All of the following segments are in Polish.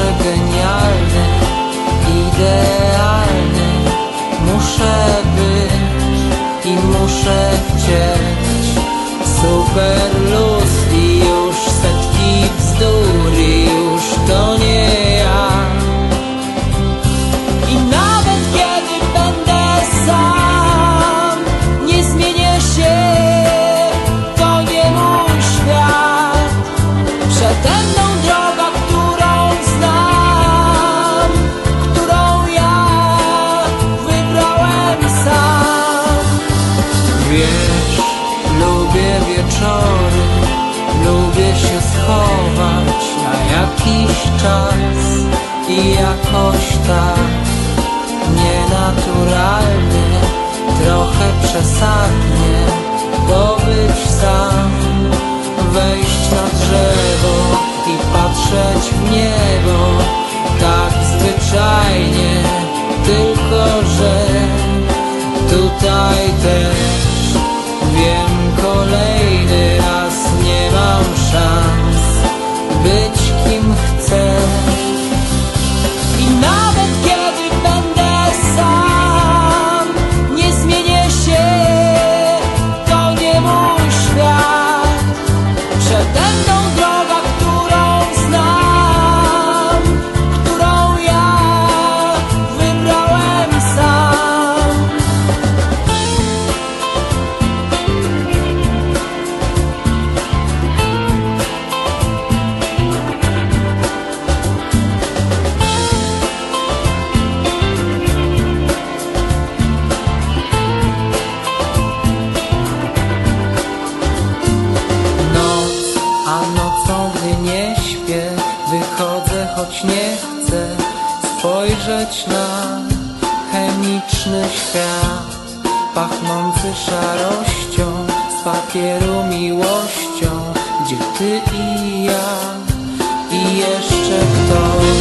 przegenialny, idealny. Muszę być i muszę chcieć. Super się schować na jakiś czas I jakoś tak Nienaturalnie Trochę przesadnie Pobyć sam Wejść na drzewo I patrzeć w niebo nie chcę spojrzeć na chemiczny świat pachnący szarością z papieru miłością, gdzie ty i ja i jeszcze ktoś,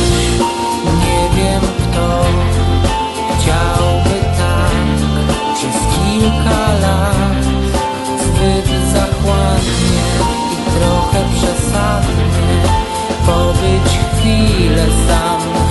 nie wiem kto chciałby tak przez kilka lat zbyt zachłannie i trochę przesadnie. być chwilę sam.